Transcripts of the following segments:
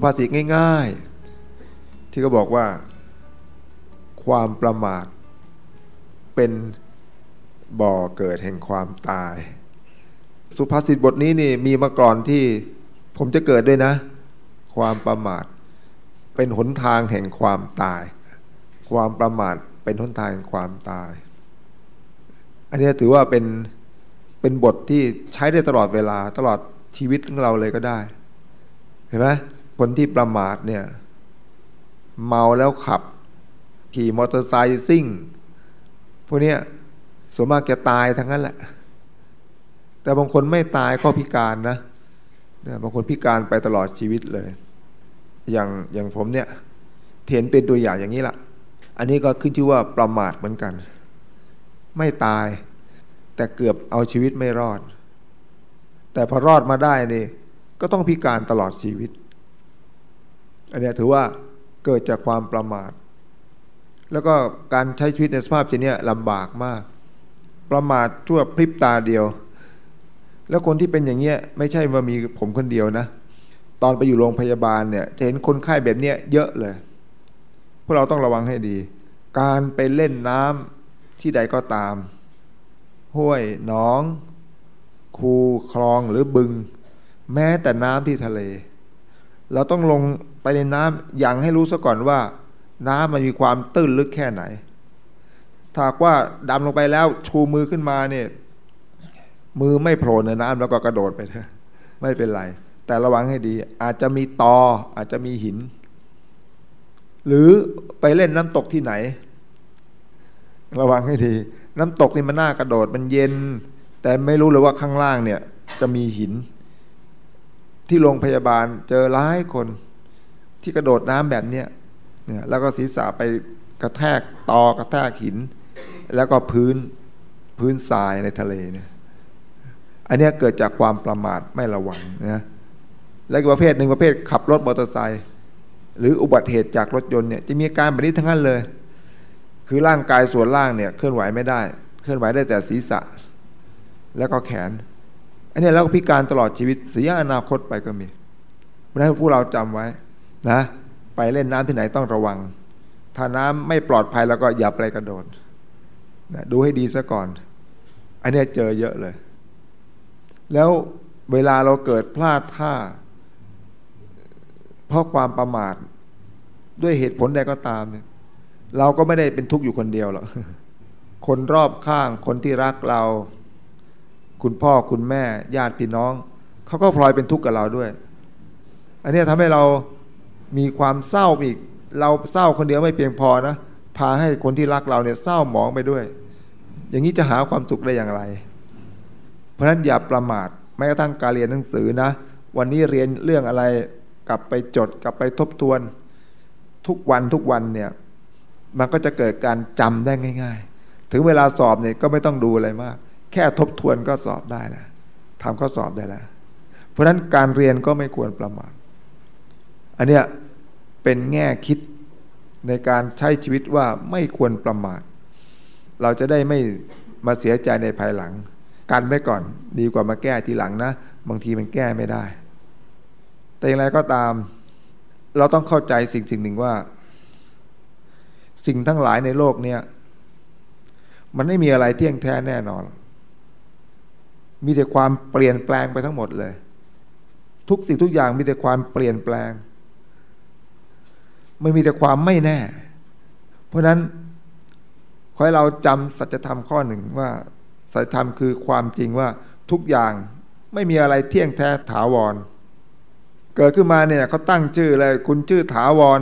สุภาษิตง่าย ๆ ที่เขาบอกว่า ความประมาทเป็นบ่อเกิดแห่งความตาย สุภาษิตบทนี้นี่มีมาก่อนที่ผมจะเกิดด้วยนะ ความประมาทเป็นหนทางแห่งความตาย ความประมาทเป็นหนทางแห่งความตาย อันนี้ถือว่าเป็นเป็นบทที่ใช้ได้ตลอดเวลาตลอดชีวิตของเราเลยก็ได้ เห็นไหม คนที่ประมาทเนี่ย เมาแล้วขับ ขี่มอเตอร์ไซค์ซิ่ง พวกนี้ส่วนมากจะตายทั้งนั้นแหละ แต่บางคนไม่ตายก็พิการนะบางคนพิการไปตลอดชีวิตเลย อย่างอย่างผมเนี่ยเห็นเป็นตัวอย่างอย่างนี้ละอันนี้ก็ขึ้นชื่อว่าประมาทเหมือนกัน ไม่ตาย แต่เกือบเอาชีวิตไม่รอด แต่พอรอดมาได้นี่ก็ต้องพิการตลอดชีวิต อันนี้ถือว่าเกิดจากความประมาท แล้วก็การใช้ชีวิตในสภาพเช่นนี้ลำบากมาก ประมาททั่วพริบตาเดียว แล้วคนที่เป็นอย่างเงี้ยไม่ใช่ว่ามีผมคนเดียวนะ ตอนไปอยู่โรงพยาบาลเนี่ยจะเห็นคนไข้แบบเนี้ยเยอะเลย พวกเราต้องระวังให้ดี การไปเล่นน้ำที่ใดก็ตาม ห้วยหนอง คูคลองหรือบึง แม้แต่น้ำที่ทะเล เราต้องลง ไปในน้ำอย่างให้รู้ซะก่อนว่า น้ำมันมีความตื้นลึกแค่ไหน ถ้าว่าดำลงไปแล้วชูมือขึ้นมาเนี่ยมือไม่โผล่ในน้ำแล้วก็กระโดดไปเถอะไม่เป็นไร แต่ระวังให้ดี อาจจะมีตออาจจะมีหิน หรือไปเล่นน้ำตกที่ไหน ระวังให้ดี น้ำตกนี่มันน่ากระโดดมันเย็น แต่ไม่รู้เลยว่าข้างล่างเนี่ย จะมีหิน ที่โรงพยาบาลเจอหลายคน ที่กระโดดน้ำแบบเนี้ยเนี่ยแล้วก็ศีรษะไปกระแทกตอกระแทกหิน แล้วก็พื้นพื้นทรายในทะเลเนี่ยอันนี้เกิดจากความประมาทไม่ระวังนะและอีกประเภทหนึ่งประเภทขับรถมอเตอร์ไซค์หรืออุบัติเหตุจากรถยนต์เนี่ยจะมีอาการแบบนี้ทั้งนั้นเลย คือร่างกายส่วนล่างเนี่ยเคลื่อนไหวไม่ได้ เคลื่อนไหวได้แต่ศีรษะ แล้วก็แขน อันนี้แล้วก็พิการตลอดชีวิตเสียอนาคตไปก็มีเพราะนั้นพวกเราจำไว้ นะไปเล่นน้ำที่ไหนต้องระวัง ถ้าน้ำไม่ปลอดภัยแล้วก็อย่าไปกระโดดนะดูให้ดีซะก่อน อันนี้เจอเยอะเลย แล้วเวลาเราเกิดพลาดท่า เพราะความประมาท ด้วยเหตุผลใดก็ตามเนี่ยเราก็ไม่ได้เป็นทุกข์อยู่คนเดียวหรอก คนรอบข้างคนที่รักเรา คุณพ่อคุณแม่ญาติพี่น้อง เขาก็พลอยเป็นทุกข์กับเราด้วย อันนี้ทำให้เรา มีความเศร้าอีก เราเศร้าคนเดียวไม่เพียงพอนะ พาให้คนที่รักเราเนี่ยเศร้าหมองไปด้วย อย่างนี้จะหาความสุขได้อย่างไร เพราะฉะนั้นอย่าประมาทแม้กระทั่งการเรียนหนังสือนะ วันนี้เรียนเรื่องอะไรกลับไปจดกลับไปทบทวน ทุกวันทุกวันเนี่ยมันก็จะเกิดการจำได้ง่าย ๆ ถึงเวลาสอบเนี่ยก็ไม่ต้องดูอะไรมาก แค่ทบทวนก็สอบได้นะทำข้อสอบได้แล้วเพราะฉะนั้นการเรียนก็ไม่ควรประมาท อันเนี้ยเป็นแง่คิดในการใช้ชีวิตว่าไม่ควรประมาท เราจะได้ไม่มาเสียใจในภายหลัง กันไว้ก่อนดีกว่ามาแก้ทีหลังนะ บางทีมันแก้ไม่ได้ แต่อย่างไรก็ตาม เราต้องเข้าใจสิ่งสิ่งหนึ่งว่า สิ่งทั้งหลายในโลกเนี้ยมันไม่มีอะไรเที่ยงแท้แน่นอน มีแต่ความเปลี่ยนแปลงไปทั้งหมดเลย ทุกสิ่งทุกอย่างมีแต่ความเปลี่ยนแปลง มันมีแต่ความไม่แน่ เพราะนั้นขอให้เราจำสัจธรรมข้อหนึ่งว่า สัจธรรมคือความจริงว่าทุกอย่างไม่มีอะไรเที่ยงแท้ถาวร เกิดขึ้นมาเนี่ยเขาตั้งชื่อเลย คุณชื่อถาวร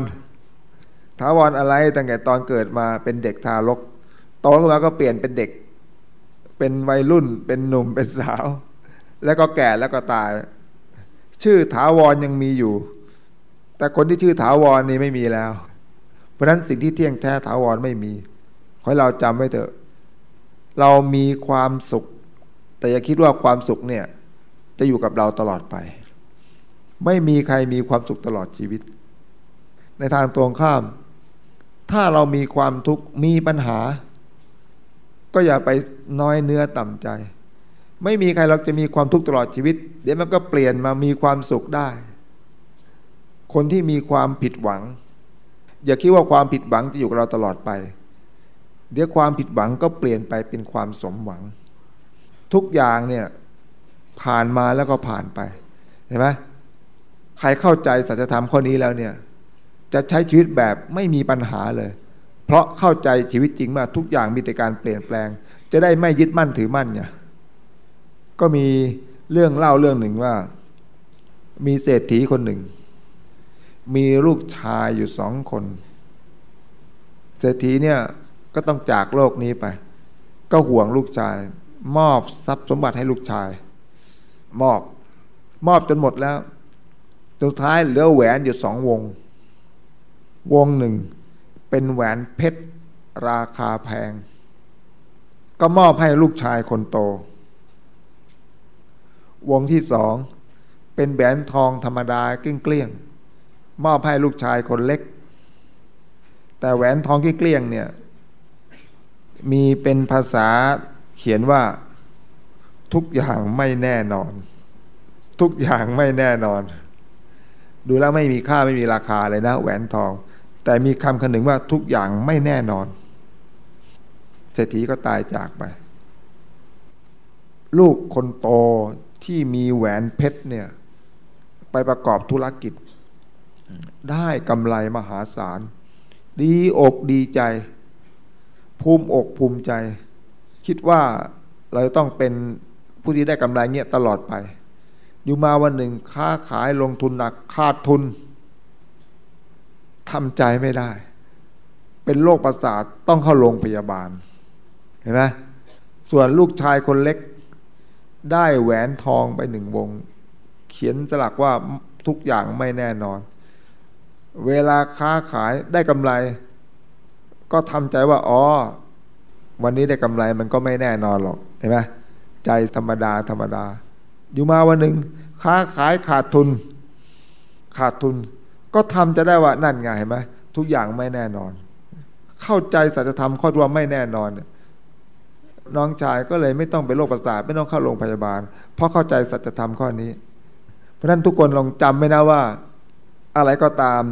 ถาวรอะไรตั้งแต่ตอนเกิดมาเป็นเด็กทารกโตขึ้นมาก็เปลี่ยนเป็นเด็ก เป็นวัยรุ่น เป็นหนุ่มเป็นสาว แล้วก็แก่แล้วก็ตาย ชื่อถาวรยังมีอยู่ แต่คนที่ชื่อถาวรนี่ไม่มีแล้ว เพราะฉะนั้นสิ่งที่เที่ยงแท้ถาวรไม่มี ขอให้เราจำไว้เถอะ เรามีความสุข แต่อย่าคิดว่าความสุขเนี่ย จะอยู่กับเราตลอดไป ไม่มีใครมีความสุขตลอดชีวิต ในทางตรงข้าม ถ้าเรามีความทุกข์มีปัญหา ก็อย่าไปน้อยเนื้อต่ำใจ ไม่มีใครเราจะมีความทุกข์ตลอดชีวิต เดี๋ยวมันก็เปลี่ยนมามีความสุขได้ คนที่มีความผิดหวัง อย่าคิดว่าความผิดหวังจะอยู่กับเราตลอดไป เดี๋ยวความผิดหวังก็เปลี่ยนไปเป็นความสมหวัง ทุกอย่างเนี่ยผ่านมาแล้วก็ผ่านไปเห็นไหมใครเข้าใจสัจธรรมข้อนี้แล้วเนี่ย จะใช้ชีวิตแบบไม่มีปัญหาเลย เพราะเข้าใจชีวิตจริงว่าทุกอย่างมีแต่การเปลี่ยนแปลง จะได้ไม่ยึดมั่นถือมั่นเนี่ยก็มีเรื่องเล่าเรื่องหนึ่งว่า มีเศรษฐีคนหนึ่ง มีลูกชายอยู่สองคนเศรษฐีเนี่ยก็ต้องจากโลกนี้ไป ก็ห่วงลูกชาย มอบทรัพย์สมบัติให้ลูกชาย มอบมอบจนหมดแล้วสุดท้ายเหลือแหวนอยู่สองวง วงหนึ่ง เป็นแหวนเพชรราคาแพง ก็มอบให้ลูกชายคนโต วงที่สอง เป็นแหวนทองธรรมดาเกลี้ยง มอบให้ลูกชายคนเล็ก แต่แหวนทองเกลี้ยงเนี่ย มีเป็นภาษาเขียนว่า ทุกอย่างไม่แน่นอน ทุกอย่างไม่แน่นอน ดูแล้วไม่มีค่าไม่มีราคาเลยนะ แหวนทอง แต่มีคำคำหนึ่งว่าทุกอย่างไม่แน่นอน เศรษฐีก็ตายจากไป ลูกคนโตที่มีแหวนเพชรเนี่ย ไปประกอบธุรกิจ ได้กำไรมหาศาล ดีอกดีใจ ภูมิอกภูมิใจ คิดว่าเราต้องเป็นผู้ที่ได้กำไรเงี้ยตลอดไป อยู่มาวันหนึ่งค้าขายลงทุนหนักขาดทุนทำใจไม่ได้ เป็นโรคประสาทต้องเข้าโรงพยาบาล เห็นไหมส่วนลูกชายคนเล็ก ได้แหวนทองไปหนึ่งวง เขียนสลักว่าทุกอย่างไม่แน่นอน เวลาค้าขายได้กำไร ก็ทำใจว่าอ๋อวันนี้ได้กำไรมันก็ไม่แน่นอนหรอกเห็นไหมใจธรรมดาธรรมดา อยู่มาวันหนึ่งค้าขายขาดทุน ขาดทุน ก็ทำจะได้ว่านั่นไงเห็นไหมทุกอย่างไม่แน่นอน เข้าใจสัจธรรมข้อที่ว่าไม่แน่นอนน้องชายก็เลยไม่ต้องไปโรคประสาทไม่ต้องเข้าโรงพยาบาล เพราะเข้าใจสัจธรรมข้อนี้ เพราะฉะนั้นทุกคนลองจำไว้นะว่า อะไรก็ตาม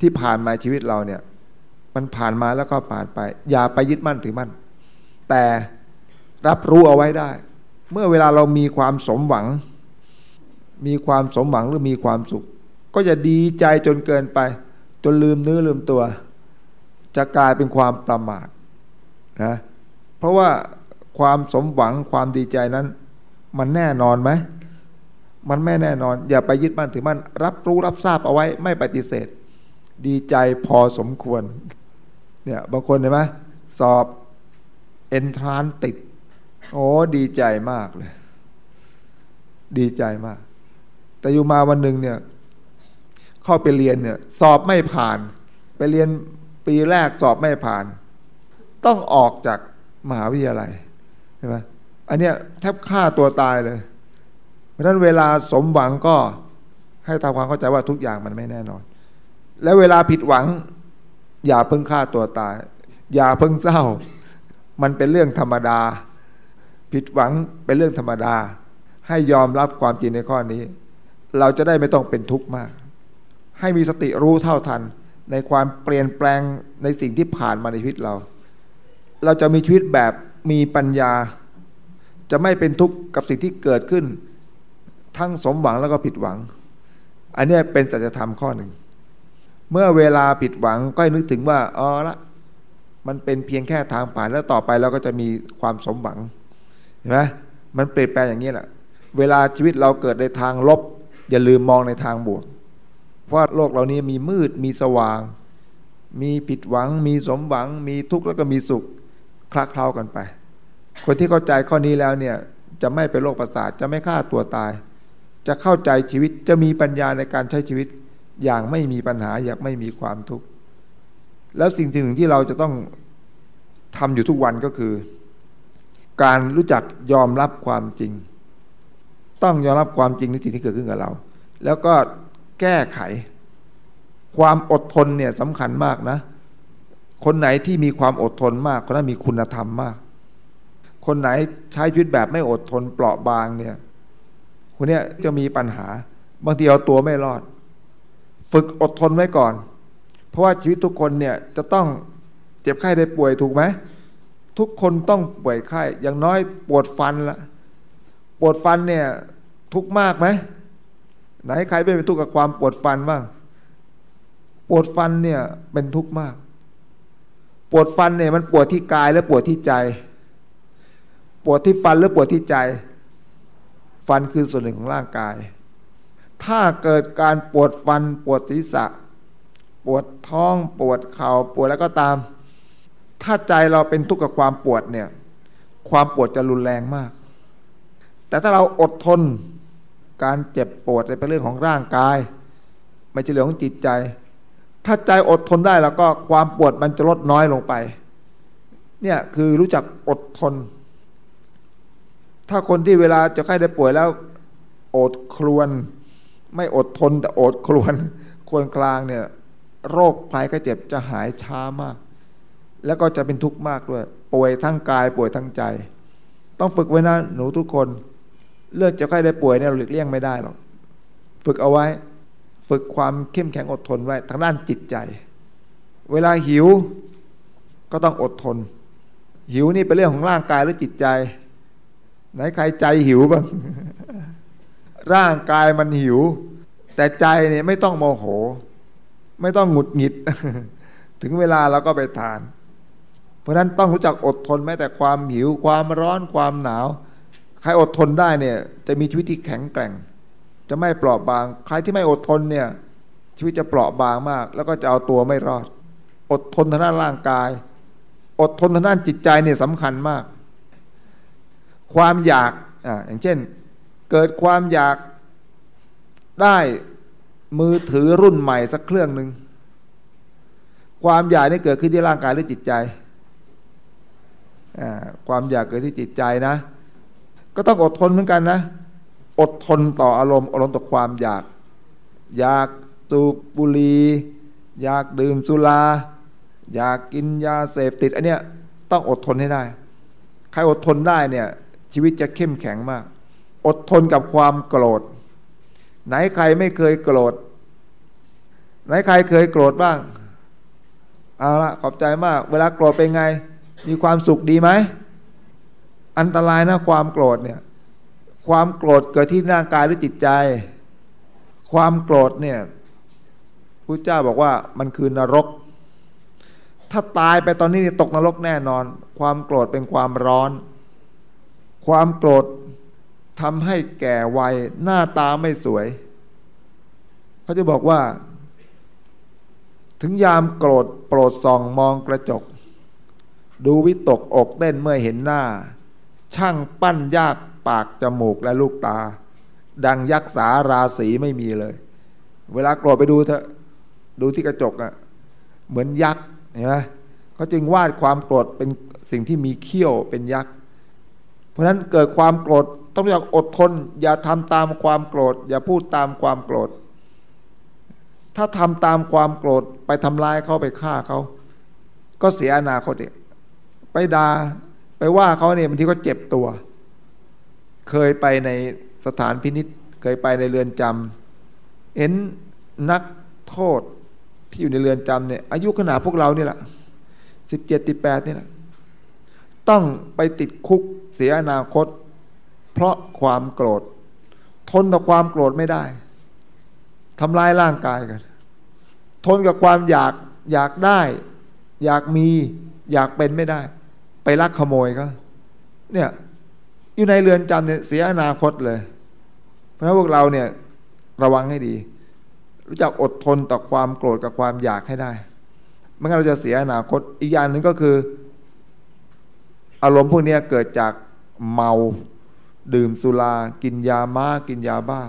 ที่ผ่านมาชีวิตเราเนี่ย มันผ่านมาแล้วก็ผ่านไป อย่าไปยึดมั่นถือมั่น แต่รับรู้เอาไว้ได้ เมื่อเวลาเรามีความสมหวัง มีความสมหวังหรือมีความสุข ก็จะดีใจจนเกินไป จนลืมเนื้อลืมตัว จะกลายเป็นความประมาทนะเพราะว่าความสมหวังความดีใจนั้น มันแน่นอนไหม มันไม่แน่นอน อย่าไปยึดมั่นถือมั่นรับรู้รับทราบเอาไว้ไม่ปฏิเสธ ดีใจพอสมควรเนี่ยบางคนเห็นไหมสอบเอนทรานติด โอ้ดีใจมากเลย ดีใจมาก แต่อยู่มาวันหนึ่งเนี่ย เข้าไปเรียนเนี่ย สอบไม่ผ่าน ไปเรียนปีแรกสอบไม่ผ่าน ต้องออกจากมหาวิทยาลัยใช่ไหมอันเนี้ยแทบฆ่าตัวตายเลย ราะฉะนั้นเวลาสมหวังก็ให้ทำความเข้าใจว่าทุกอย่างมันไม่แน่นอน แล้วเวลาผิดหวัง อย่าเพิ่งฆ่าตัวตาย อย่าเพิ่งเศร้า มันเป็นเรื่องธรรมดา ผิดหวังเป็นเรื่องธรรมดา ให้ยอมรับความจริงในข้อนี้ เราจะได้ไม่ต้องเป็นทุกข์มาก ให้มีสติรู้เท่าทัน ในความเปลี่ยนแปลงในสิ่งที่ผ่านมาในชีวิตเรา เราจะมีชีวิตแบบมีปัญญา จะไม่เป็นทุกข์กับสิ่งที่เกิดขึ้น ทั้งสมหวังแล้วก็ผิดหวัง อันนี้เป็นสัจธรรมข้อหนึ่ง เมื่อเวลาผิดหวังก็นึกถึงว่าอ๋อละมันเป็นเพียงแค่ทางผ่านแล้วต่อไปเราก็จะมีความสมหวังเห็นไหมมันเปลี่ยนแปลงอย่างนี้แหละเวลาชีวิตเราเกิดในทางลบ อย่าลืมมองในทางบวก เพราะโลกเรานี้มีมืดมีสว่าง มีผิดหวัง มีสมหวัง มีทุกข์แล้วก็มีสุขคลาเคล้ากันไป คนที่เข้าใจข้อนี้แล้วเนี่ยจะไม่เป็นโรคประสาทจะไม่ฆ่าตัวตาย จะเข้าใจชีวิตจะมีปัญญาในการใช้ชีวิต อย่างไม่มีปัญหาอย่างไม่มีความทุกข์แล้วสิ่งหนึ่งที่เราจะต้องทำอยู่ทุกวันก็คือ การรู้จักยอมรับความจริง ต้องยอมรับความจริงในสิ่งที่เกิดขึ้นกับเรา แล้วก็แก้ไข ความอดทนเนี่ยสำคัญมากนะ คนไหนที่มีความอดทนมากคนนั้นมีคุณธรรมมาก คนไหนใช้ชีวิตแบบไม่อดทนเปราะบางเนี่ย คนนี้จะมีปัญหา บางทีเอาตัวไม่รอด ฝึกอดทนไว้ก่อน เพราะว่าชีวิตทุกคนเนี่ยจะต้องเจ็บไข้ได้ป่วยถูกไหมทุกคนต้องป่วยไข้อย่างน้อยปวดฟันละปวดฟันเนี่ยทุกมากไหมไหนใครไม่เป็นทุกข์กับความปวดฟันบ้างปวดฟันเนี่ยเป็นทุกข์มาก ปวดฟันเนี่ยมันปวดที่กายและปวดที่ใจ ปวดที่ฟันหรือปวดที่ใจ ฟันคือส่วนหนึ่งของร่างกาย ถ้าเกิดการปวดฟันปวดศีรษะ ปวดท้องปวดเข่าปวดแล้วก็ตาม ถ้าใจเราเป็นทุกข์กับความปวดเนี่ย ความปวดจะรุนแรงมาก แต่ถ้าเราอดทน การเจ็บปวดเป็นเรื่องของร่างกาย ไม่ใช่เรื่องของจิตใจ ถ้าใจอดทนได้แล้วก็ความปวดมันจะลดน้อยลงไป เนี่ยคือรู้จักอดทน ถ้าคนที่เวลาจะใกล้ได้ป่วยแล้ว อดครวน ไม่อดทนแต่อดครวนควรกลางเนี่ย โรคภัยก็เจ็บจะหายช้ามาก แล้วก็จะเป็นทุกข์มากด้วย ป่วยทั้งกายป่วยทั้งใจ ต้องฝึกไว้นะหนูทุกคนเลือดจะค่อยได้ป่วยเนี่ยเราหลีกเลี่ยงไม่ได้หรอกฝึกเอาไว้ ฝึกความเข้มแข็งอดทนไว้ทางด้านจิตใจ เวลาหิวก็ต้องอดทน หิวนี่เป็นเรื่องของร่างกายหรือจิตใจ ไหนใครใจหิวบ้างร่างกายมันหิว แต่ใจเนี่ยไม่ต้องโมโห ไม่ต้องหงุดหงิด ถึงเวลาเราก็ไปทาน เพราะนั้นต้องรู้จักอดทนแม้แต่ความหิว ความร้อนความหนาว ใครอดทนได้เนี่ย จะมีชีวิตที่แข็งแกร่ง จะไม่เปราะบาง ใครที่ไม่อดทนเนี่ย ชีวิตจะเปราะบางมาก แล้วก็จะเอาตัวไม่รอด อดทนทางด้านร่างกาย อดทนทางด้านจิตใจเนี่ยสำคัญมาก ความอยากอ่าอย่างเช่น เกิดความอยากได้มือถือรุ่นใหม่สักเครื่องหนึ่งความอยากนี่เกิดขึ้นที่ร่างกายหรือจิตใจ ความอยากเกิดที่จิตใจนะ ก็ต้องอดทนเหมือนกันนะ อดทนต่ออารมณ์อารมณ์ต่อความอยาก อยากสูบบุหรี่อยากดื่มสุรา อยากกินยาเสพติดอันเนี้ยต้องอดทนให้ได้ ใครอดทนได้เนี่ย ชีวิตจะเข้มแข็งมาก อดทนกับความโกรธ ไหนใครไม่เคยโกรธ ไหนใครเคยโกรธบ้างเอาละขอบใจมาก เวลาโกรธเป็นไง มีความสุขดีไหม อันตรายนะความโกรธเนี่ย ความโกรธเกิดที่ร่างกายหรือจิตใจ ความโกรธเนี่ยพระเจ้าบอกว่ามันคือนรก ถ้าตายไปตอนนี้ตกนรกแน่นอน ความโกรธเป็นความร้อน ความโกรธทำให้แก่วัยหน้าตาไม่สวย เขาจะบอกว่า ถึงยามโกรธโปรดส่องมองกระจก ดูวิตกอกเต้นเมื่อเห็นหน้า ช่างปั้นยากปากจมูกและลูกตา ดังยักษ์สาราศีไม่มีเลย เวลาโกรธไปดูเถอะดูที่กระจกอะ่ะเหมือนยักษ์เห็นไหมเขาจึงวาดความโกรธเป็นสิ่งที่มีเขี้ยวเป็นยักษ์ ราะนั้นเกิดความโกรธต้องอยากอดทน อย่าทำตามความโกรธ อย่าพูดตามความโกรธ ถ้าทำตามความโกรธไปทำลายเขาไปฆ่าเขา ก็เสียอนาคตเองไปดา่าไปว่าเขาเนี่ยบางทีก็เจ็บตัว เคยไปในสถานพินิษเคยไปในเรือนจำเห็นนักโทษที่อยู่ในเรือนจำเนี่ยอายุขนาดพวกเรานี่แหละสิบเจ็ดสิบแปดนี่แหละต้องไปติดคุก สียอนาคต เพราะความโกรธ ทนต่อความโกรธไม่ได้ทำลายร่างกายกัน ทนกับความอยากอยากได้ อยากมีอยากเป็นไม่ได้ ไปลักขโมยก็ เนี่ย อยู่ในเรือนจำเนี่ยเสียอนาคตเลย เพราะพวกเราเนี่ยระวังให้ดี รู้จักอดทนต่อความโกรธกับความอยากให้ได้ไม่งั้นเราจะเสียอนาคตอีกอย่างหนึ่งก็คือ อารมณ์พวกนี้เกิดจาก เมา ดื่มสุรา กินยามากินยาบ้า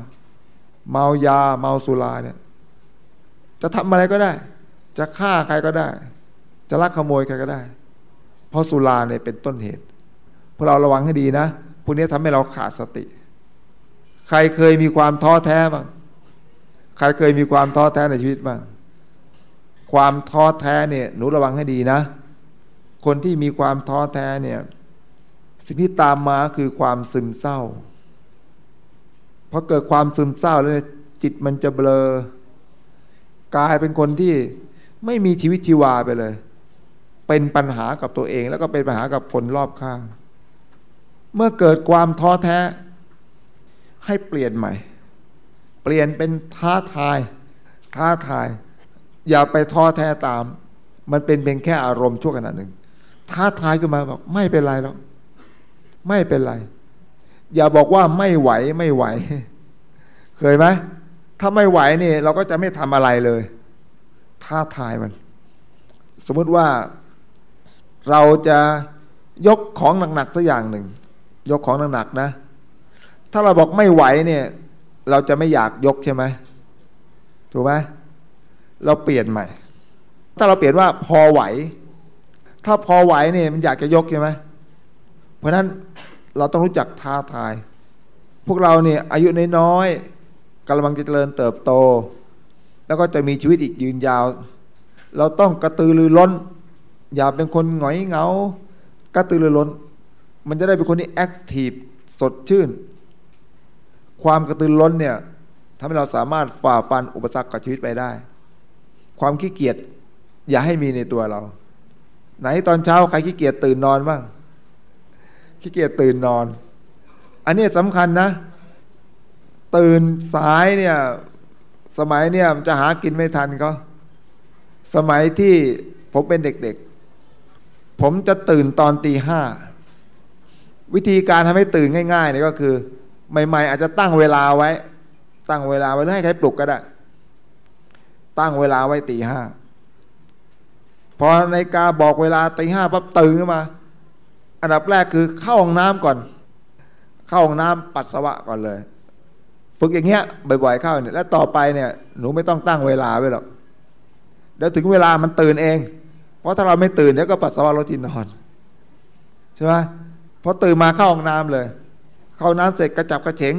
เมายาเมาสุราเนี่ย จะทำอะไรก็ได้ จะฆ่าใครก็ได้ จะลักขโมยใครก็ได้ เพราะสุราเนี่ยเป็นต้นเหตุ พวกเราระวังให้ดีนะพวกนี้ทำให้เราขาดสติ ใครเคยมีความท้อแท้บ้างใครเคยมีความท้อแท้ในชีวิตบ้างความท้อแท้เนี่ยหนูระวังให้ดีนะ คนที่มีความท้อแท้เนี่ย สิ่งที่ตามมาคือความซึมเศร้าพอเกิดความซึมเศร้าแล้วจิตมันจะเบลอกลายเป็นคนที่ไม่มีชีวิตชีวาไปเลย เป็นปัญหากับตัวเอง แล้วก็เป็นปัญหากับคนรอบข้าง เมื่อเกิดความท้อแท้ ให้เปลี่ยนใหม่ เปลี่ยนเป็นท้าทาย ท้าทาย อย่าไปท้อแท้ตาม มันเป็นเพียงแค่อารมณ์ชั่วขณะหนึ่ง ท้าทายขึ้นมาบอกไม่เป็นไรแล้ว ไม่เป็นไร อย่าบอกว่าไม่ไหวไม่ไหว เคยไหมถ้าไม่ไหวนี่เราก็จะไม่ทำอะไรเลยท้าทายมัน สมมติว่าเราจะยกของหนักๆสักอย่างหนึ่ง ยกของหนักๆนะ ถ้าเราบอกไม่ไหวเนี่ย เราจะไม่อยากยกใช่ไหมถูกไหมเราเปลี่ยนใหม่ ถ้าเราเปลี่ยนว่าพอไหว ถ้าพอไหวเนี่ยมันอยากจะยกใช่ไหม เพราะนั้นเราต้องรู้จักท้าทาย พวกเราเนี่ยอายุน้อยๆกำลังจะเจริญเติบโต แล้วก็จะมีชีวิตอีกยืนยาว เราต้องกระตือรือร้น อย่าเป็นคนหงอยเหงากระตือรือร้น มันจะได้เป็นคนที่แอคทีฟสดชื่น ความกระตือรือร้นเนี่ยทำให้เราสามารถฝ่าฟันอุปสรรคกับชีวิตไปได้ ความขี้เกียจอย่าให้มีในตัวเรา ไหนตอนเช้าใครขี้เกียจตื่นนอนบ้าง ขี้เกียจตื่นนอน อันนี้สำคัญนะ ตื่นสายเนี่ย สมัยเนี่ยจะหากินไม่ทันก็สมัยที่ผมเป็นเด็กๆ ผมจะตื่นตอนตีห้า วิธีการทำให้ตื่นง่ายๆเนี่ยก็คือ ใหม่ๆ อาจจะตั้งเวลาไว้ ตั้งเวลาไว้ให้ใครปลุกก็ได้ ตั้งเวลาไว้ตีห้าพอในกาบอกเวลาตีห้าปั๊บตื่นขึ้นมา อันดับแรกคือเข้าห้องน้ำก่อน เข้าห้องน้ำปัสสาวะก่อนเลย ฝึกอย่างเงี้ยบ่อยๆเข้าเนี่ยแล้วต่อไปเนี่ยหนูไม่ต้องตั้งเวลาไว้หรอกเดี๋ยวถึงเวลามันตื่นเอง เพราะถ้าเราไม่ตื่นเดี๋ยวก็ปัสสาวะรถที่นอนใช่ไหมพอตื่นมาเข้าห้องน้ำเลย เข้าน้ำเสร็จกระจับกระเฉง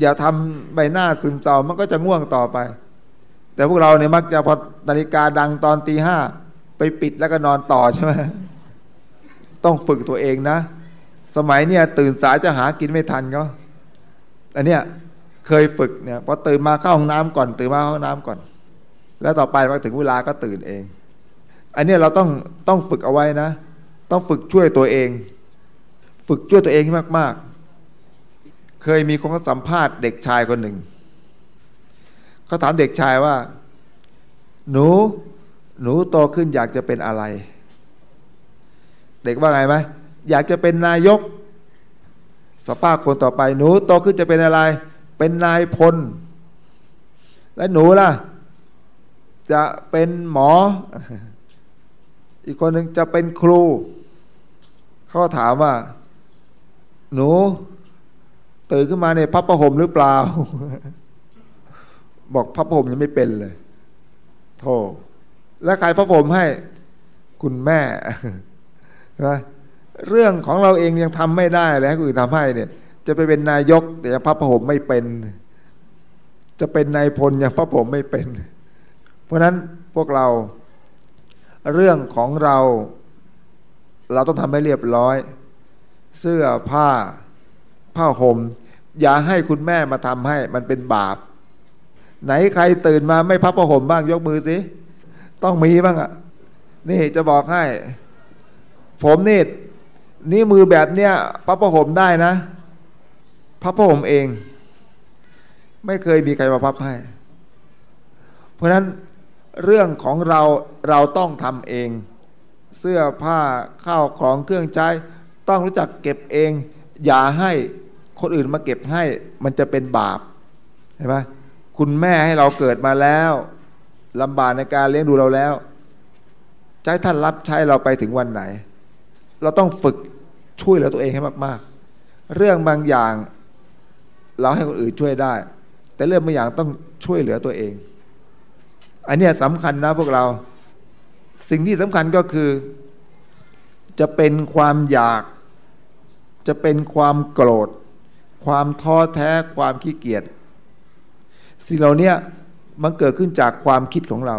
อย่าทำใบหน้าซึมเศร้ามันก็จะง่วงต่อไป แต่พวกเราเนี่ยมักจะพอนาฬิกาดังตอนตีห้าไปปิดแล้วก็นอนต่อใช่ไหม ต้องฝึกตัวเองนะ สมัยเนี่ยตื่นสายจะหากินไม่ทันก็อันเนี้ยเคยฝึกเนี่ยพอตื่นมาเข้าห้องน้ำก่อน ตื่นมาเข้าห้องน้ำก่อน แล้วต่อไปพอถึงเวลาก็ตื่นเอง อันเนี้ยเราต้องต้องฝึกเอาไว้นะ ต้องฝึกช่วยตัวเอง ฝึกช่วยตัวเองให้มาก ๆ เคยมีคนสัมภาษณ์เด็กชายคนหนึ่งเขาถามเด็กชายว่า หนู หนูโตขึ้นอยากจะเป็นอะไร เด็กว่าไงไหมอยากจะเป็นนายกสภาพคนต่อไปหนูโตขึ้นจะเป็นอะไร เป็นนายพล และหนูล่ะ จะเป็นหมอ อีกคนหนึ่งจะเป็นครู เขาถามว่า หนู ตื่นขึ้นมาในพับประหมหรือเปล่า บอกพับประหมยังไม่เป็นเลย โธ่แล้วใครพับประหมให้ คุณแม่ นะเรื่องของเราเองยังทำไม่ได้เลยให้คนอื่นทำให้เนี่ย จะไปเป็นนายก แต่พระประหมไม่เป็น จะเป็นนายพลยังพระผมไม่เป็น เพราะนั้นพวกเราเรื่องของเรา เราต้องทำให้เรียบร้อย เสื้อผ้า ผ้าห่มอย่าให้คุณแม่มาทำให้ มันเป็นบาป ไหนใครตื่นมาไม่พับผ้าห่มบ้างยกมือสิต้องมีบ้างอะ่ะนี่จะบอกให้ ผมนี่นี่มือแบบเนี้ยพระประหมได้นะพระประหมเอง ไม่เคยมีใครมาพับให้ เพราะฉะนั้นเรื่องของเราเราต้องทำเอง เสื้อผ้าข้าวของเครื่องใช้ ต้องรู้จักเก็บเอง อย่าให้คนอื่นมาเก็บให้ มันจะเป็นบาปเห็นไหมคุณแม่ให้เราเกิดมาแล้วลำบากในการเลี้ยงดูเราแล้ว ใจท่านรับใช้เราไปถึงวันไหน เราต้องฝึกช่วยเหลือตัวเองให้มากๆ เรื่องบางอย่างเราให้คนอื่นช่วยได้ แต่เรื่องบางอย่างต้องช่วยเหลือตัวเอง อันนี้สำคัญนะพวกเรา สิ่งที่สำคัญก็คือ จะเป็นความอยาก จะเป็นความโกรธ ความท้อแท้ ความขี้เกียจ สิ่งเหล่านี้มันเกิดขึ้นจากความคิดของเรา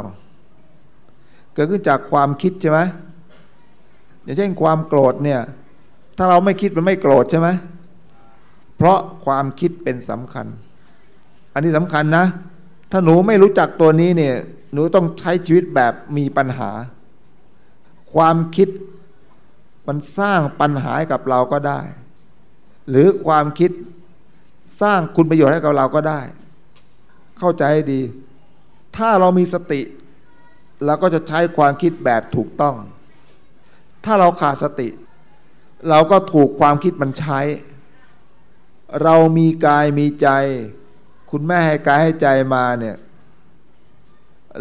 เกิดขึ้นจากความคิดใช่ไหม อย่างเช่นความโกรธเนี่ย ถ้าเราไม่คิดมันไม่โกรธใช่ไหมเพราะความคิดเป็นสำคัญ อันนี้สำคัญนะ ถ้าหนูไม่รู้จักตัวนี้เนี่ย หนูต้องใช้ชีวิตแบบมีปัญหา ความคิดมันสร้างปัญหาให้กับเราก็ได้ หรือความคิดสร้างคุณประโยชน์ให้กับเราก็ได้ เข้าใจให้ดี ถ้าเรามีสติเราก็จะใช้ความคิดแบบถูกต้อง ถ้าเราขาดสติ เราก็ถูกความคิดมันใช้ เรามีกายมีใจ คุณแม่ให้กายให้ใจมาเนี่ย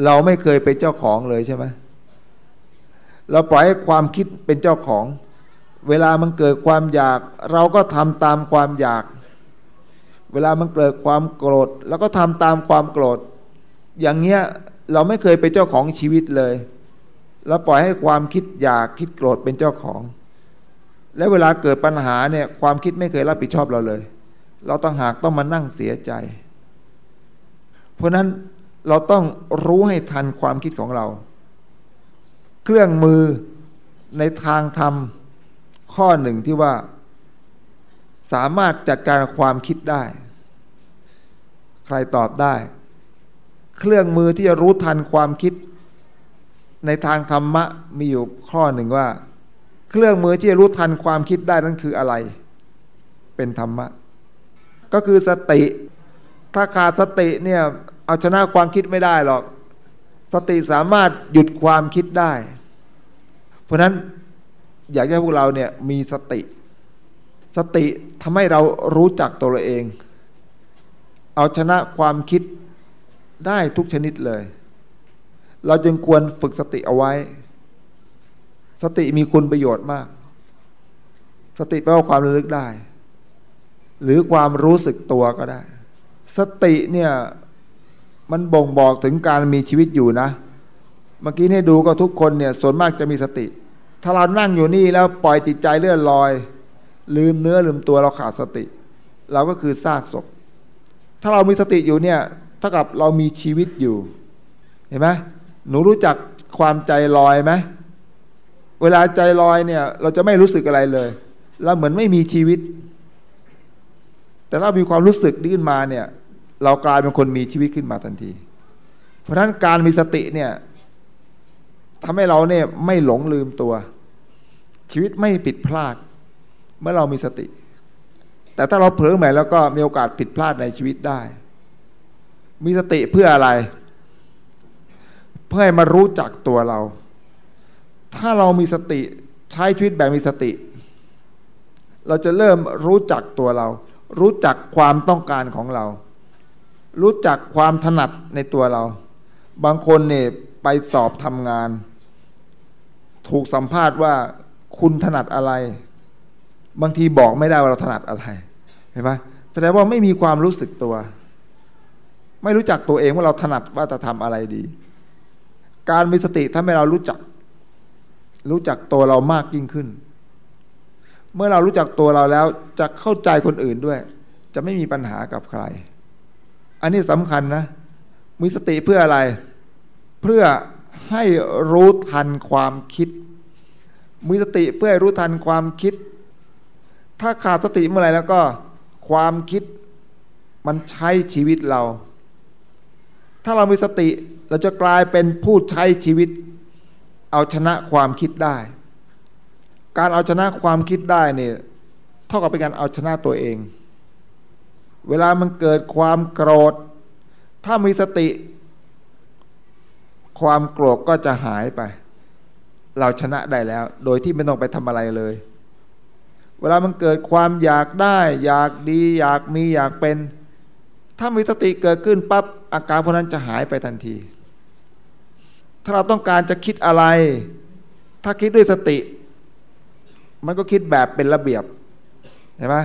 เราไม่เคยเป็นเจ้าของเลยใช่ไหมเราปล่อยให้ความคิดเป็นเจ้าของ เวลามันเกิดความอยาก เราก็ทำตามความอยาก เวลามันเกิดความโกรธเราก็ทำตามความโกรธ อย่างเงี้ยเราไม่เคยเป็นเจ้าของชีวิตเลย เราปล่อยให้ความคิดอยากคิดโกรธเป็นเจ้าของ และเวลาเกิดปัญหาเนี่ยความคิดไม่เคยรับผิดชอบเราเลย เราต้องหากต้องมานั่งเสียใจ เพราะนั้นเราต้องรู้ให้ทันความคิดของเรา เครื่องมือในทางธรรมข้อหนึ่งที่ว่า สามารถจัดการความคิดได้ ใครตอบได้ เครื่องมือที่จะรู้ทันความคิด ในทางธรรมะมีอยู่ข้อหนึ่งว่า เครื่องมือที่จะรู้ทันความคิดได้นั้นคืออะไร เป็นธรรมะ ก็คือสติ ถ้าขาดสติเนี่ยเอาชนะความคิดไม่ได้หรอก สติสามารถหยุดความคิดได้ เพราะนั้นอยากให้พวกเราเนี่ยมีสติ สติทำให้เรารู้จักตัวเราเอง เอาชนะความคิดได้ทุกชนิดเลย เราจึงควรฝึกสติเอาไว้ สติมีคุณประโยชน์มาก สติแปลว่าความระลึกได้ หรือความรู้สึกตัวก็ได้ สติเนี่ยมันบ่งบอกถึงการมีชีวิตอยู่นะ เมื่อกี้นี่ดูก็ทุกคนเนี่ยส่วนมากจะมีสติ ถ้าเรานั่งอยู่นี่แล้วปล่อยจิตใจเลื่อนลอย ลืมเนื้อลืมตัวเราขาดสติ เราก็คือซากศพ ถ้าเรามีสติอยู่เนี่ยเท่ากับเรามีชีวิตอยู่ เห็นไหม หนูรู้จักความใจลอยไหมเวลาใจลอยเนี่ย เราจะไม่รู้สึกอะไรเลยเราเหมือนไม่มีชีวิต แต่เรามีความรู้สึกดิ้นมาเนี่ย เรากลายเป็นคนมีชีวิตขึ้นมาทันที เพราะฉะนั้นการมีสติเนี่ยทำให้เราเนี่ยไม่หลงลืมตัว ชีวิตไม่ผิดพลาด เมื่อเรามีสติ แต่ถ้าเราเผลอใหม่แล้วก็มีโอกาสผิดพลาดในชีวิตได้ มีสติเพื่ออะไร เพื่อให้มารู้จักตัวเรา ถ้าเรามีสติใช้ชีวิตแบบมีสติ เราจะเริ่มรู้จักตัวเรา รู้จักความต้องการของเรา รู้จักความถนัดในตัวเรา บางคนเนี่ยไปสอบทำงาน ถูกสัมภาษณ์ว่าคุณถนัดอะไร บางทีบอกไม่ได้ว่าเราถนัดอะไรเห็นไหมแสดงว่าไม่มีความรู้สึกตัว ไม่รู้จักตัวเองว่าเราถนัดว่าจะทำอะไรดี การมีสติทำให้เรารู้จัก รู้จักตัวเรามากยิ่งขึ้น เมื่อเรารู้จักตัวเราแล้วจะเข้าใจคนอื่นด้วย จะไม่มีปัญหากับใคร อันนี้สำคัญนะ มีสติเพื่ออะไร เพื่อให้รู้ทันความคิด มีสติเพื่อให้รู้ทันความคิด ถ้าขาดสติเมื่อไหร่แล้วก็ ความคิดมันใช้ชีวิตเรา ถ้าเรามีสติเราจะกลายเป็นผู้ใช้ชีวิต เอาชนะความคิดได้ การเอาชนะความคิดได้เนี่ยเท่ากับเป็นการเอาชนะตัวเอง เวลามันเกิดความโกรธ ถ้ามีสติ ความโกรธก็จะหายไป เราชนะได้แล้ว โดยที่ไม่ต้องไปทำอะไรเลย เวลามันเกิดความอยากได้ อยากดี อยากมีอยากเป็น ถ้ามีสติเกิดขึ้นปั๊บอาการพวกนั้นจะหายไปทันที ถ้าเราต้องการจะคิดอะไร ถ้าคิดด้วยสติ มันก็คิดแบบเป็นระเบียบเห็นไหม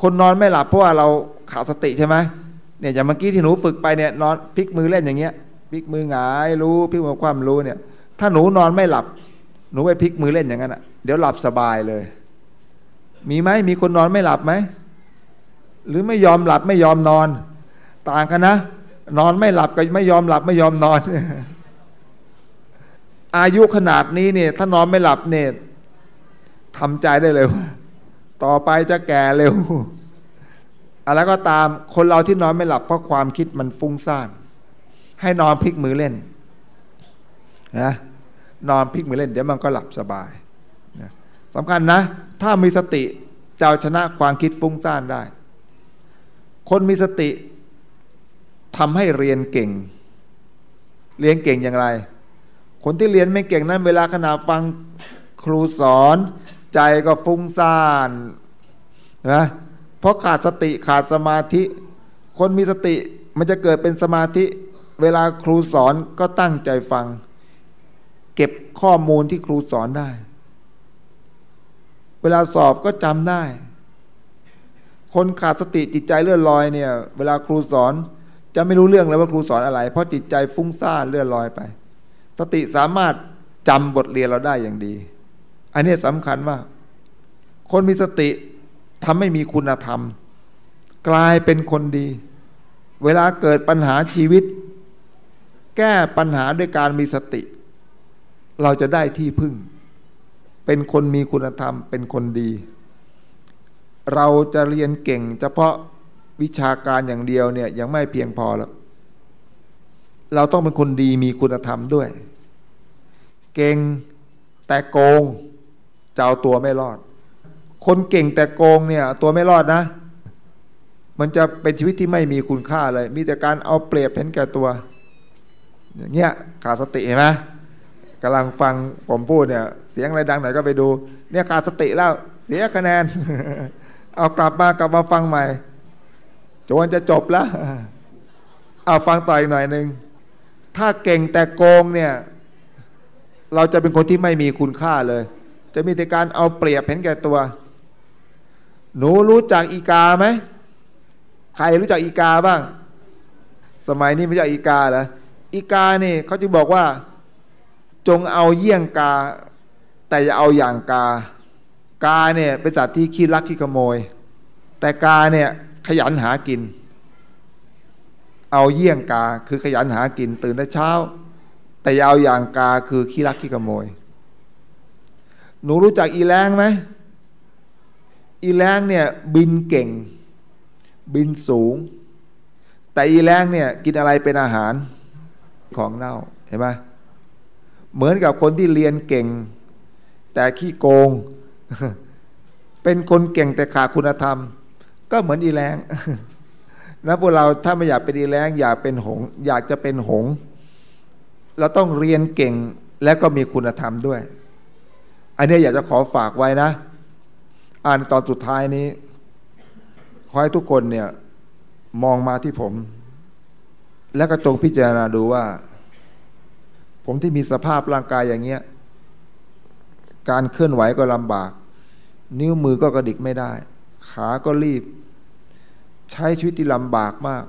คนนอนไม่หลับเพราะว่าเราขาดสติใช่ไหมเนี่ยอย่างเมื่อกี้ที่หนูฝึกไปเนี่ยนอนพลิกมือเล่นอย่างเงี้ยพลิกมือหงายรู้พลิกมือความรู้เนี่ย ถ้าหนูนอนไม่หลับ หนูไปพลิกมือเล่นอย่างนั้นอะเดี๋ยวหลับสบายเลย มีไหมมีคนนอนไม่หลับไหม หรือไม่ยอมหลับไม่ยอมนอน ต่างกันนะ นอนไม่หลับกับไม่ยอมหลับไม่ยอมนอน อายุขนาดนี้เนี่ย ถ้านอนไม่หลับเนี่ยทำใจได้เลยว่าต่อไปจะแก่เร็วอะไรก็ตามคนเราที่นอนไม่หลับเพราะความคิดมันฟุ้งซ่าน ให้นอนพลิกมือเล่นนะนอนพลิกมือเล่น เดี๋ยวมันก็หลับสบายนะสำคัญนะ ถ้ามีสติจะาชนะความคิดฟุ้งซ่านได้ คนมีสติทำให้เรียนเก่ง เรียนเก่งอย่างไร คนที่เรียนไม่เก่งนั้นเวลาขณะฟังครูสอน ใจก็ฟุ้งซ่านนะเพราะขาดสติขาดสมาธิ คนมีสติมันจะเกิดเป็นสมาธิ เวลาครูสอนก็ตั้งใจฟัง เก็บข้อมูลที่ครูสอนได้ เวลาสอบก็จำได้ คนขาดสติจิตใจเลื่อนลอยเนี่ย เวลาครูสอนจะไม่รู้เรื่องเลยว่าครูสอนอะไร เพราะจิตใจฟุ้งซ่านเลื่อนลอยไป สติสามารถจำบทเรียนเราได้อย่างดี อันนี้สำคัญว่า คนมีสติทำให้มีคุณธรรม กลายเป็นคนดี เวลาเกิดปัญหาชีวิต แก้ปัญหาด้วยการมีสติ เราจะได้ที่พึ่ง เป็นคนมีคุณธรรม เป็นคนดี เราจะเรียนเก่ง เฉพาะวิชาการอย่างเดียวเนี่ยยังไม่เพียงพอแล้วเราต้องเป็นคนดีมีคุณธรรมด้วย เก่งแต่โกงจะเอาตัวไม่รอด คนเก่งแต่โกงเนี่ย ตัวไม่รอดนะ มันจะเป็นชีวิตที่ไม่มีคุณค่าเลย มีแต่การเอาเปรียบเห็นแก่ตัว อย่างเงี้ยขาดสติเห็นไหมกำลังฟังผมพูดเนี่ย เสียงอะไรดังไหนก็ไปดู เนี่ยขาดสติแล้วเสียคะแนน เอากลับมากลับมาฟังใหม่จวนจะจบแล้วเอาฟังต่ออีกหน่อยหนึ่งถ้าเก่งแต่โกงเนี่ย เราจะเป็นคนที่ไม่มีคุณค่าเลย จะมีแต่การเอาเปรียบเห็นแก่ตัว หนูรู้จักอีกาไหมใครรู้จักอีกาบ้าง สมัยนี้ไม่ใช่อีกาเหรออีกานี่เขาจะบอกว่า จงเอาเยี่ยงกา แต่อย่าเอาอย่างกา กาเนี่ยเป็นสัตว์ที่ขี้รักขี้ขโมย แต่กาเนี่ยขยันหากิน เอาเยี่ยงกาคือขยันหากินตื่นแต่เช้า แต่ยาวอย่างกาคือขี้รักขี้ขโมย หนูรู้จักอีแรงไหมอีแรงเนี่ยบินเก่ง บินสูง แต่อีแรงเนี่ยกินอะไรเป็นอาหารของเน่าเห็นไหมเหมือนกับคนที่เรียนเก่ง แต่ขี้โกง เป็นคนเก่งแต่ขาดคุณธรรม ก็เหมือนอีแรงนะพวกเราถ้าไม่อยากเป็นอีแรงอยากเป็นหง อยากจะเป็นหง เราต้องเรียนเก่งและก็มีคุณธรรมด้วย อันนี้อยากจะขอฝากไว้นะ อ่านตอนสุดท้ายนี้ ขอให้ทุกคนเนี่ยมองมาที่ผม แล้วก็จงพิจารณาดูว่า ผมที่มีสภาพร่างกายอย่างเงี้ย การเคลื่อนไหวก็ลำบาก นิ้วมือก็กระดิกไม่ได้ ขาก็รีบ ใช้ชีวิตที่ลำบากมาก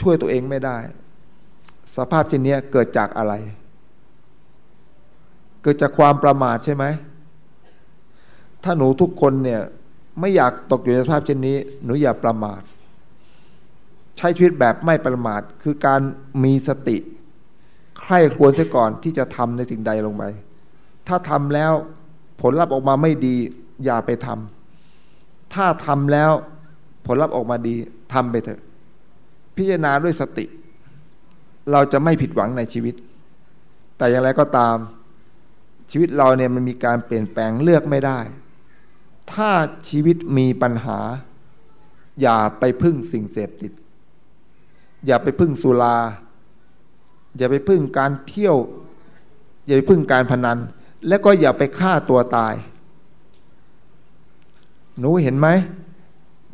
ช่วยตัวเองไม่ได้ สภาพเช่นนี้เกิดจากอะไร เกิดจากความประมาทใช่ไหม ถ้าหนูทุกคนเนี่ยไม่อยากตกอยู่ในสภาพเช่นนี้ หนูอย่าประมาท ใช้ชีวิตแบบไม่ประมาท คือการมีสติใคร่ควรเสียก่อนที่จะทำในสิ่งใดลงไป ถ้าทำแล้วผลลัพธ์ออกมาไม่ดี อย่าไปทำถ้าทำแล้วผลลัพธ์ออกมาดีทำไปเถอะ พิจารณาด้วยสติ เราจะไม่ผิดหวังในชีวิต แต่อย่างไรก็ตาม ชีวิตเราเนี่ยมันมีการเปลี่ยนแปลงเลือกไม่ได้ ถ้าชีวิตมีปัญหา อย่าไปพึ่งสิ่งเสพติด อย่าไปพึ่งสุรา อย่าไปพึ่งการเที่ยว อย่าไปพึ่งการพนัน และก็อย่าไปฆ่าตัวตาย หนูเห็นไหม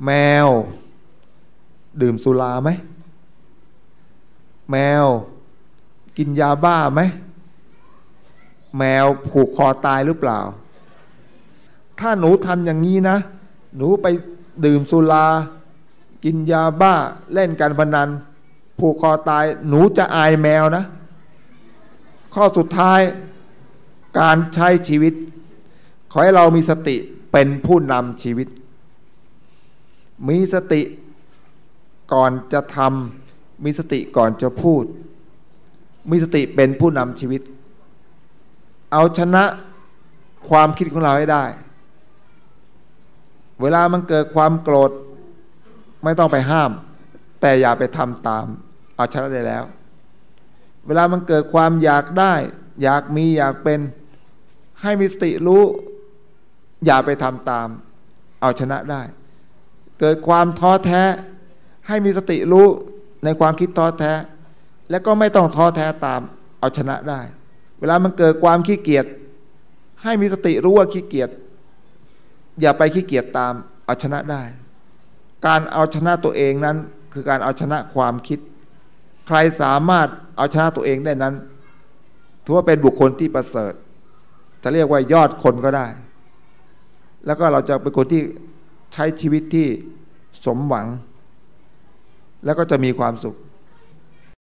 แมว ดื่มสุราไหม แมว กินยาบ้าไหม แมวผูกคอตายหรือเปล่า ถ้าหนูทำอย่างนี้นะ หนูไปดื่มสุรา กินยาบ้า เล่นการพนัน ผูกคอตาย หนูจะอายแมวนะ ข้อสุดท้ายการใช้ชีวิต ขอให้เรามีสติ เป็นผู้นำชีวิต มีสติก่อนจะทำมีสติก่อนจะพูด มีสติเป็นผู้นำชีวิต เอาชนะความคิดของเราให้ได้ เวลามันเกิดความโกรธไม่ต้องไปห้าม แต่อย่าไปทำตาม เอาชนะได้แล้ว เวลามันเกิดความอยากได้ อยากมีอยากเป็น ให้มีสติรู้ อย่าไปทำตาม เอาชนะได้ เกิดความท้อแท้ ให้มีสติรู้ในความคิดท้อแท้ และก็ไม่ต้องท้อแท้ตาม เอาชนะได้ เวลามันเกิดความขี้เกียจให้มีสติรู้ว่าขี้เกียจอย่าไปขี้เกียจตามเอาชนะได้ การเอาชนะตัวเองนั้น คือการเอาชนะความคิด ใครสามารถเอาชนะตัวเองได้นั้นถือว่าเป็นบุคคลที่ประเสริฐ จะเรียกว่ายอดคนก็ได้ แล้วก็เราจะเป็นคนที่ใช้ชีวิตที่สมหวัง แล้วก็จะมีความสุข